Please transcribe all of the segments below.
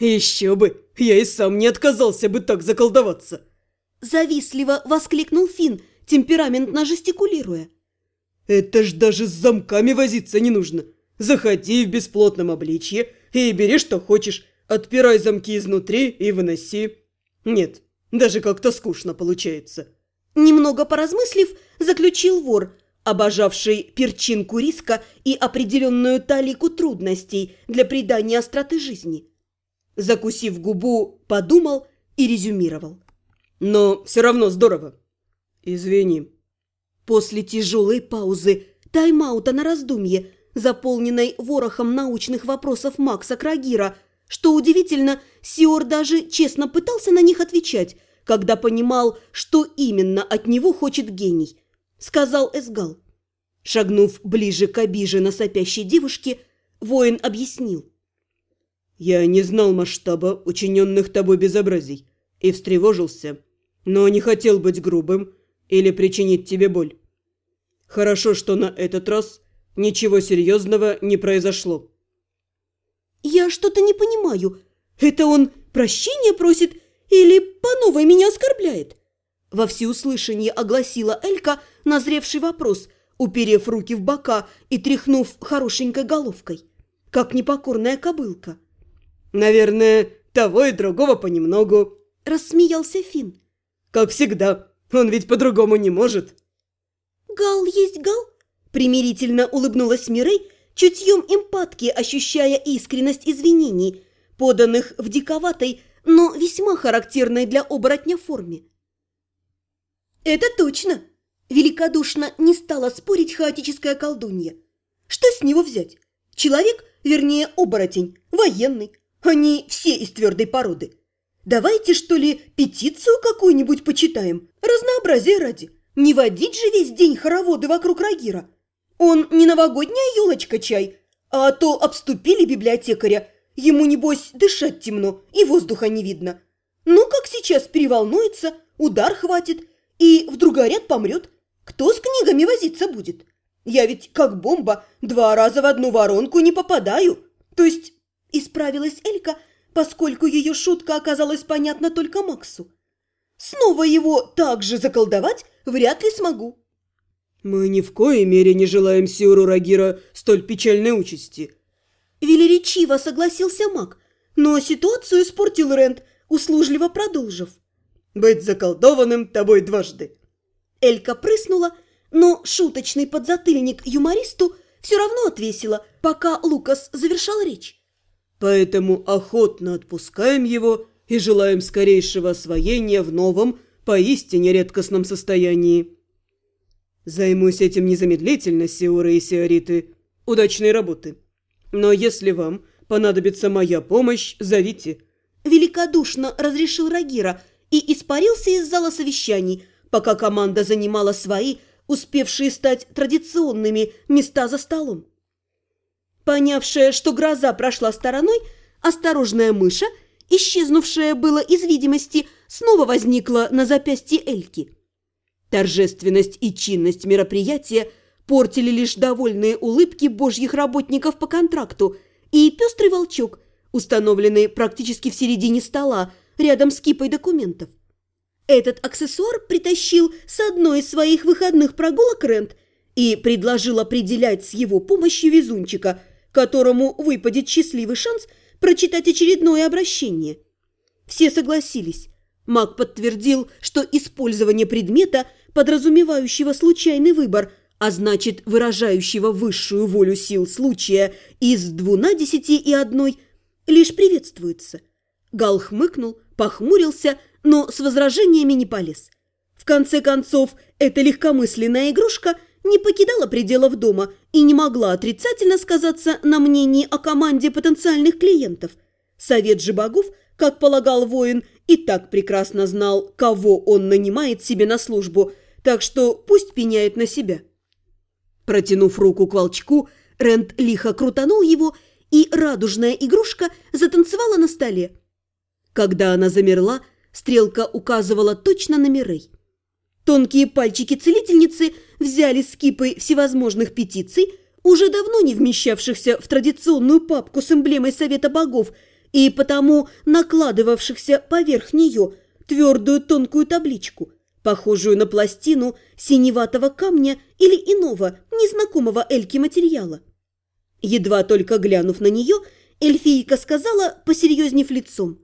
Еще бы! Я и сам не отказался бы так заколдоваться!» Завистливо воскликнул Финн, темпераментно жестикулируя. «Это ж даже с замками возиться не нужно. Заходи в бесплотном обличье и бери, что хочешь. Отпирай замки изнутри и выноси. Нет, даже как-то скучно получается». Немного поразмыслив, заключил вор, обожавший перчинку риска и определенную талику трудностей для придания остроты жизни. Закусив губу, подумал и резюмировал. «Но все равно здорово. Извини». После тяжелой паузы, тайм-аута на раздумье, заполненной ворохом научных вопросов Макса Крагира, что удивительно, Сиор даже честно пытался на них отвечать, когда понимал, что именно от него хочет гений, сказал Эсгал. Шагнув ближе к обиженно сопящей девушке, воин объяснил. «Я не знал масштаба учиненных тобой безобразий и встревожился, но не хотел быть грубым или причинить тебе боль. Хорошо, что на этот раз ничего серьезного не произошло». «Я что-то не понимаю. Это он прощения просит или по новой меня оскорбляет?» Во всеуслышание огласила Элька назревший вопрос, уперев руки в бока и тряхнув хорошенькой головкой, как непокорная кобылка. «Наверное, того и другого понемногу», – рассмеялся Финн. «Как всегда, он ведь по-другому не может». «Гал есть гал?» – примирительно улыбнулась Мирей, чутьем эмпатки ощущая искренность извинений, поданных в диковатой, но весьма характерной для оборотня форме. «Это точно!» – великодушно не стала спорить хаотическая колдунья. «Что с него взять? Человек, вернее, оборотень, военный. Они все из твердой породы. Давайте, что ли, петицию какую-нибудь почитаем, разнообразие ради. Не водить же весь день хороводы вокруг Рагира. Он не новогодняя елочка-чай, а то обступили библиотекаря, Ему, небось, дышать темно и воздуха не видно. Ну, как сейчас переволнуется, удар хватит, и вдруг горят помрет. Кто с книгами возиться будет? Я ведь, как бомба, два раза в одну воронку не попадаю. То есть, исправилась Элька, поскольку ее шутка оказалась понятна только Максу. Снова его так же заколдовать вряд ли смогу. «Мы ни в коей мере не желаем Сиору Рагира столь печальной участи», Велеречиво согласился маг, но ситуацию испортил Рент, услужливо продолжив. «Быть заколдованным тобой дважды». Элька прыснула, но шуточный подзатыльник юмористу все равно отвесила, пока Лукас завершал речь. «Поэтому охотно отпускаем его и желаем скорейшего освоения в новом, поистине редкостном состоянии. Займусь этим незамедлительно, Сиоры и Сиориты. Удачной работы!» Но если вам понадобится моя помощь, зовите». Великодушно разрешил Рагира и испарился из зала совещаний, пока команда занимала свои, успевшие стать традиционными, места за столом. Понявшая, что гроза прошла стороной, осторожная мыша, исчезнувшая было из видимости, снова возникла на запястье Эльки. Торжественность и чинность мероприятия – портили лишь довольные улыбки божьих работников по контракту и пестрый волчок, установленный практически в середине стола, рядом с кипой документов. Этот аксессуар притащил с одной из своих выходных прогулок Рент и предложил определять с его помощью везунчика, которому выпадет счастливый шанс прочитать очередное обращение. Все согласились. Маг подтвердил, что использование предмета, подразумевающего случайный выбор – а значит, выражающего высшую волю сил случая из двуна десяти и одной, лишь приветствуется. Гал хмыкнул, похмурился, но с возражениями не полез. В конце концов, эта легкомысленная игрушка не покидала пределов дома и не могла отрицательно сказаться на мнении о команде потенциальных клиентов. Совет же богов, как полагал воин, и так прекрасно знал, кого он нанимает себе на службу, так что пусть пеняет на себя. Протянув руку к волчку, Рент лихо крутанул его, и радужная игрушка затанцевала на столе. Когда она замерла, стрелка указывала точно на Мирей. Тонкие пальчики целительницы взяли с кипой всевозможных петиций, уже давно не вмещавшихся в традиционную папку с эмблемой Совета Богов, и потому накладывавшихся поверх нее твердую тонкую табличку, похожую на пластину синеватого камня или иного, незнакомого Эльке материала. Едва только глянув на нее, эльфийка сказала, посерьезнев лицом.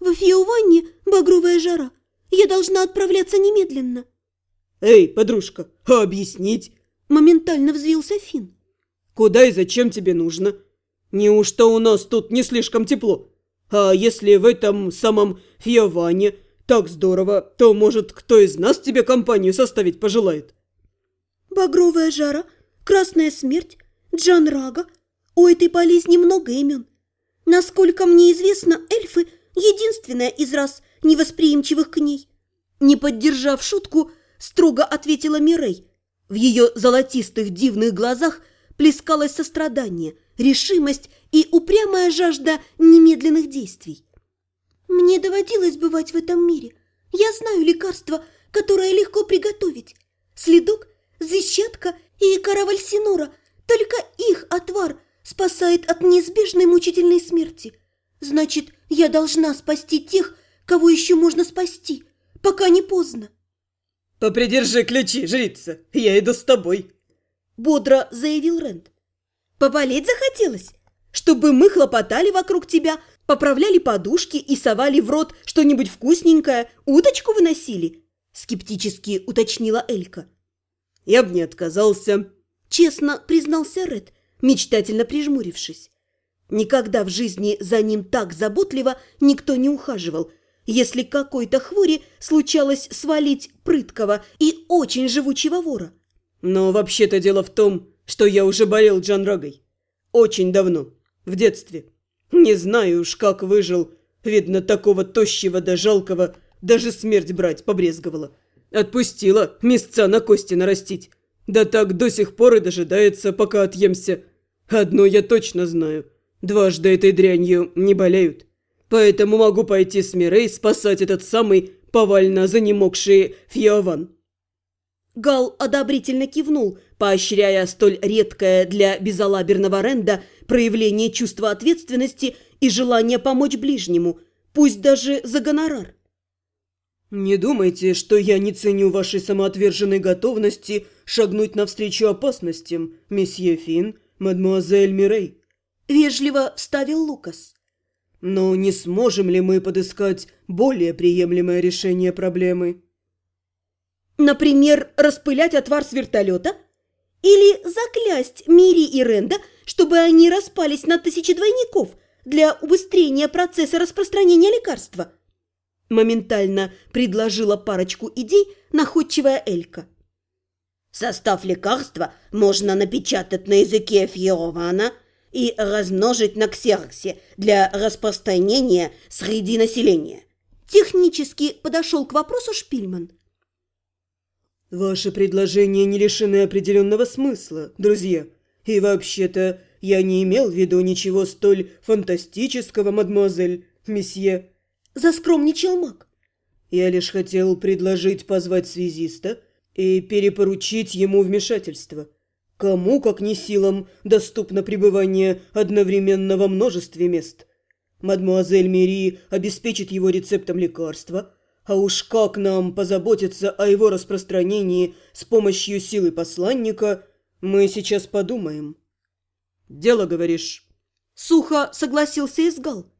«В Фиованне багровая жара. Я должна отправляться немедленно». «Эй, подружка, а объяснить?» Моментально взвился Фин. «Куда и зачем тебе нужно? Неужто у нас тут не слишком тепло? А если в этом самом Фиованне так здорово, то, может, кто из нас тебе компанию составить пожелает?» «Багровая жара, красная смерть, Джан Рага. У этой болезни много имен. Насколько мне известно, эльфы – единственная из рас, невосприимчивых к ней». Не поддержав шутку, строго ответила Мирей. В ее золотистых дивных глазах плескалось сострадание, решимость и упрямая жажда немедленных действий. «Мне доводилось бывать в этом мире. Я знаю лекарство, которое легко приготовить. Следок, зыщатка и караваль Синора. Только их отвар спасает от неизбежной мучительной смерти. Значит, я должна спасти тех, кого еще можно спасти, пока не поздно». «Попридержи ключи, жрица, я иду с тобой», – бодро заявил Рент. «Поболеть захотелось? Чтобы мы хлопотали вокруг тебя, поправляли подушки и совали в рот что-нибудь вкусненькое, уточку выносили?» – скептически уточнила Элька. «Я бы не отказался», – честно признался Ред, мечтательно прижмурившись. Никогда в жизни за ним так заботливо никто не ухаживал – если какой-то хвори случалось свалить прыткого и очень живучего вора. Но вообще-то дело в том, что я уже болел Джанрагой. Очень давно, в детстве. Не знаю уж, как выжил. Видно, такого тощего да жалкого даже смерть брать побрезговала. Отпустила мясца на кости нарастить. Да так до сих пор и дожидается, пока отъемся. Одно я точно знаю. Дважды этой дрянью не болеют. Поэтому могу пойти с Мирей спасать этот самый повально занемогший Фьяван». Гал одобрительно кивнул, поощряя столь редкое для безалаберного Ренда проявление чувства ответственности и желания помочь ближнему, пусть даже за гонорар. «Не думайте, что я не ценю вашей самоотверженной готовности шагнуть навстречу опасностям, месье Фин, мадемуазель Мирей», – вежливо вставил Лукас. Но не сможем ли мы подыскать более приемлемое решение проблемы? Например, распылять отвар с вертолета? Или заклясть Мири и Ренда, чтобы они распались на тысячи двойников для убыстрения процесса распространения лекарства? Моментально предложила парочку идей находчивая Элька. Состав лекарства можно напечатать на языке Фьерована – и размножить на ксероксе для распространения среди населения. Технически подошел к вопросу Шпильман. Ваши предложения не лишены определенного смысла, друзья. И вообще-то я не имел в виду ничего столь фантастического, мадемуазель, месье. Заскромничал маг. Я лишь хотел предложить позвать связиста и перепоручить ему вмешательство – Кому, как не силам, доступно пребывание одновременно во множестве мест? Мадмуазель Мери обеспечит его рецептом лекарства, а уж как нам позаботиться о его распространении с помощью силы посланника, мы сейчас подумаем. Дело, говоришь? Сухо согласился Изгал.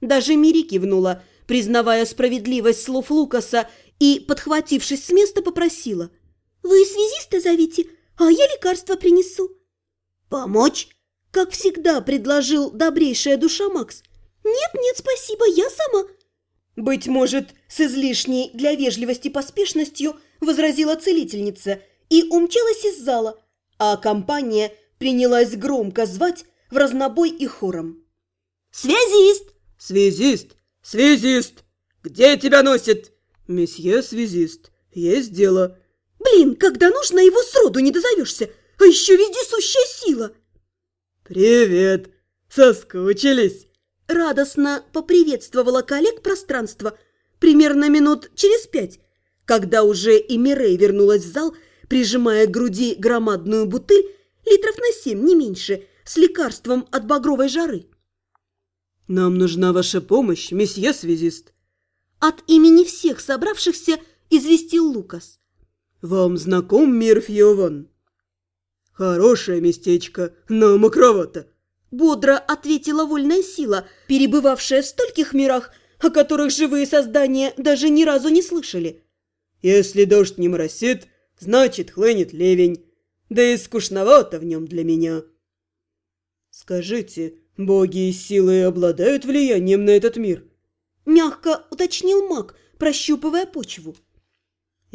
Даже Мири кивнула, признавая справедливость слов Лукаса и, подхватившись с места, попросила. «Вы связиста зовите?» А я лекарство принесу». «Помочь?» – как всегда предложил добрейшая душа Макс. «Нет-нет, спасибо, я сама». «Быть может, с излишней для вежливости поспешностью возразила целительница и умчалась из зала, а компания принялась громко звать в разнобой и хором. «Связист! Связист! Связист! Где тебя носит?» «Месье связист, есть дело». Блин, когда нужно, его сроду не дозовешься, а еще вездесущая сила. Привет, соскучились? Радостно поприветствовала коллег пространство примерно минут через пять, когда уже и Мирей вернулась в зал, прижимая к груди громадную бутыль литров на семь, не меньше, с лекарством от багровой жары. Нам нужна ваша помощь, месье связист. От имени всех собравшихся известил Лукас. Вам знаком мир Фьован? Хорошее местечко, но мокровато. Бодро ответила вольная сила, перебывавшая в стольких мирах, о которых живые создания даже ни разу не слышали. Если дождь не моросит, значит хлынет ливень. Да и скучновато в нем для меня. Скажите, боги и силы обладают влиянием на этот мир? Мягко уточнил маг, прощупывая почву.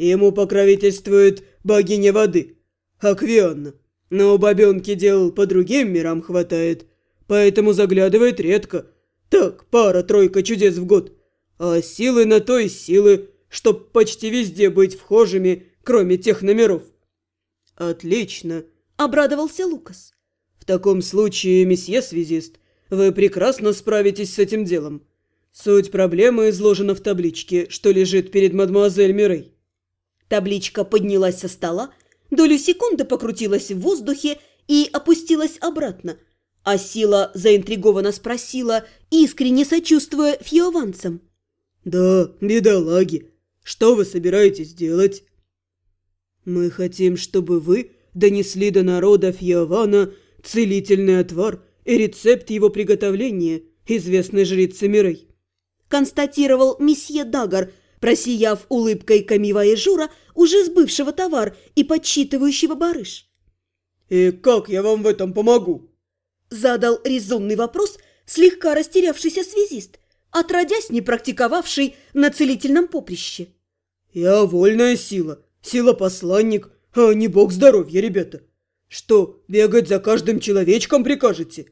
Ему покровительствует богиня воды, Аквианна. Но у бабенки дел по другим мирам хватает, поэтому заглядывает редко. Так, пара-тройка чудес в год. А силы на то и силы, чтоб почти везде быть вхожими, кроме тех номеров. Отлично, обрадовался Лукас. В таком случае, месье связист, вы прекрасно справитесь с этим делом. Суть проблемы изложена в табличке, что лежит перед мадемуазель Мирей. Табличка поднялась со стола, долю секунды покрутилась в воздухе и опустилась обратно, а сила заинтригованно спросила, искренне сочувствуя фьюаванцам. «Да, бедолаги, что вы собираетесь делать?» «Мы хотим, чтобы вы донесли до народа Фьявана целительный отвар и рецепт его приготовления, известный жрице Мирей», констатировал месье Дагар, просияв улыбкой Камива и Жура, уже сбывшего товар и подсчитывающего барыш. «И как я вам в этом помогу?» Задал резонный вопрос слегка растерявшийся связист, отродясь не практиковавший на целительном поприще. «Я вольная сила, сила-посланник, а не бог здоровья, ребята. Что, бегать за каждым человечком прикажете?»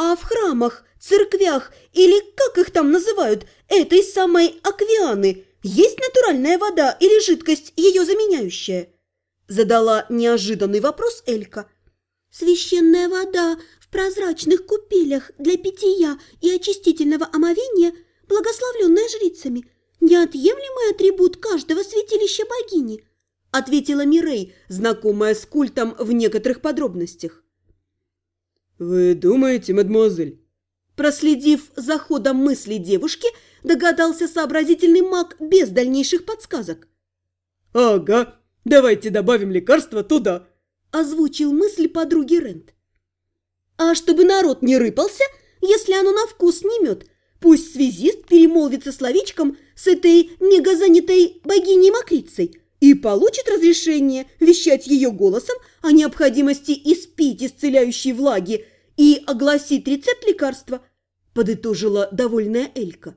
А в храмах, церквях или как их там называют, этой самой аквианы, есть натуральная вода или жидкость, ее заменяющая? Задала неожиданный вопрос Элька. Священная вода в прозрачных купелях для питья и очистительного омовения, благословленная жрицами, неотъемлемый атрибут каждого святилища богини, ответила Мирей, знакомая с культом в некоторых подробностях. «Вы думаете, мадемуазель?» Проследив за ходом мысли девушки, догадался сообразительный маг без дальнейших подсказок. «Ага, давайте добавим лекарство туда», – озвучил мысль подруги Рент. «А чтобы народ не рыпался, если оно на вкус не мед, пусть связист перемолвится словечком с этой мегазанятой богиней-мокрицей» и получит разрешение вещать ее голосом о необходимости испить исцеляющей влаги и огласить рецепт лекарства, подытожила довольная Элька.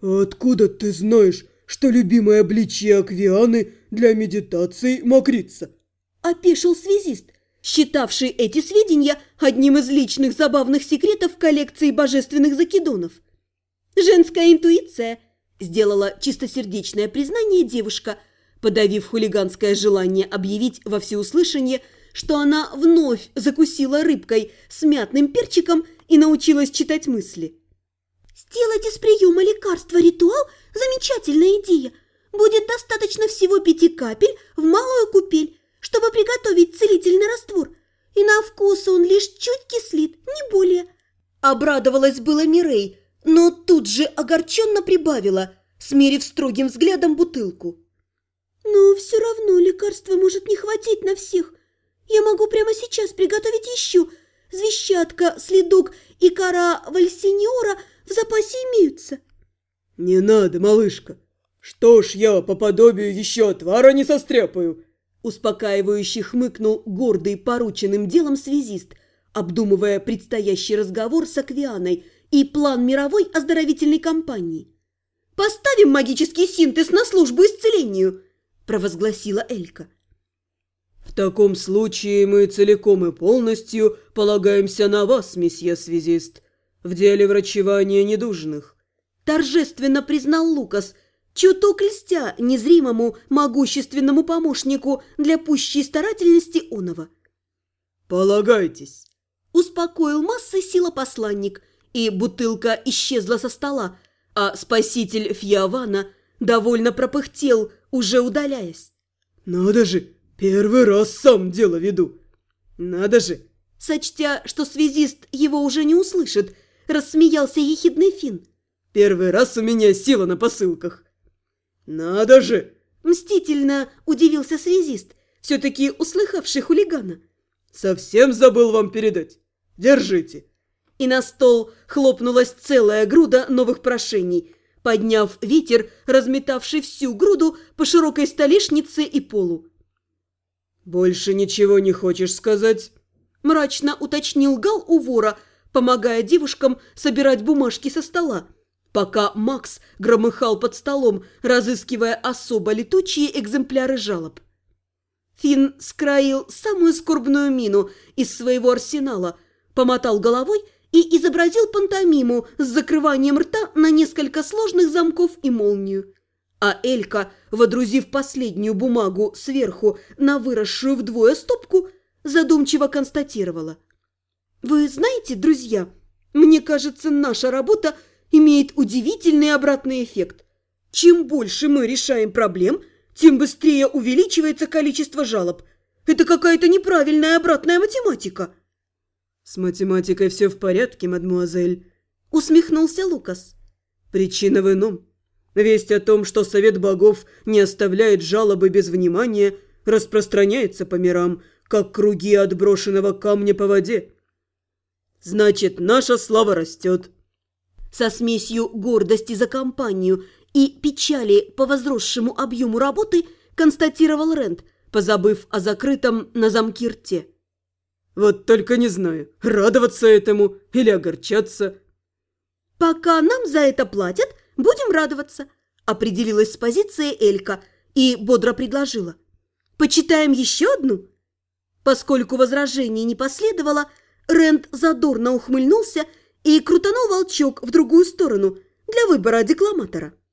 «Откуда ты знаешь, что любимое обличье Аквианы для медитации мокрица?» – опешил связист, считавший эти сведения одним из личных забавных секретов коллекции божественных закидонов. «Женская интуиция», – сделала чистосердечное признание девушка – подавив хулиганское желание объявить во всеуслышание, что она вновь закусила рыбкой с мятным перчиком и научилась читать мысли. «Сделать из приема лекарства ритуал – замечательная идея. Будет достаточно всего пяти капель в малую купель, чтобы приготовить целительный раствор, и на вкус он лишь чуть кислит, не более». Обрадовалась была Мирей, но тут же огорченно прибавила, смерив строгим взглядом бутылку. «Но все равно лекарства может не хватить на всех. Я могу прямо сейчас приготовить еще. Звещатка, следок и кора вальсиньора в запасе имеются». «Не надо, малышка. Что ж я по подобию еще отвара не состряпаю?» Успокаивающе хмыкнул гордый порученным делом связист, обдумывая предстоящий разговор с Аквианой и план мировой оздоровительной кампании. «Поставим магический синтез на службу исцелению!» Провозгласила Элька. «В таком случае мы целиком и полностью полагаемся на вас, месье связист, в деле врачевания недужных», торжественно признал Лукас, чуток льстя незримому могущественному помощнику для пущей старательности Онова. «Полагайтесь», – успокоил массой сила посланник, и бутылка исчезла со стола, а спаситель Фьявана довольно пропыхтел, уже удаляясь. «Надо же, первый раз сам дело веду! Надо же!» Сочтя, что связист его уже не услышит, рассмеялся ехидный Фин. Первый раз у меня сила на посылках. Надо же! Мстительно удивился связист, все-таки услыхавший хулигана. Совсем забыл вам передать. Держите. И на стол хлопнулась целая груда новых прошений, подняв ветер, разметавший всю груду по широкой столешнице и полу. «Больше ничего не хочешь сказать?» Мрачно уточнил Гал у вора, помогая девушкам собирать бумажки со стола, пока Макс громыхал под столом, разыскивая особо летучие экземпляры жалоб. Финн скроил самую скорбную мину из своего арсенала, помотал головой и изобразил пантомиму с закрыванием рта на несколько сложных замков и молнию. А Элька, водрузив последнюю бумагу сверху на выросшую вдвое стопку, задумчиво констатировала. «Вы знаете, друзья, мне кажется, наша работа имеет удивительный обратный эффект. Чем больше мы решаем проблем, тем быстрее увеличивается количество жалоб. Это какая-то неправильная обратная математика». «С математикой все в порядке, мадмуазель», – усмехнулся Лукас. «Причина в ином. Весть о том, что Совет Богов не оставляет жалобы без внимания, распространяется по мирам, как круги отброшенного камня по воде. Значит, наша слава растет». Со смесью гордости за компанию и печали по возросшему объему работы констатировал Рент, позабыв о закрытом на замке рте. «Вот только не знаю, радоваться этому или огорчаться». «Пока нам за это платят, будем радоваться», определилась с позиции Элька и бодро предложила. «Почитаем еще одну?» Поскольку возражений не последовало, Рент задорно ухмыльнулся и крутанул волчок в другую сторону для выбора декламатора.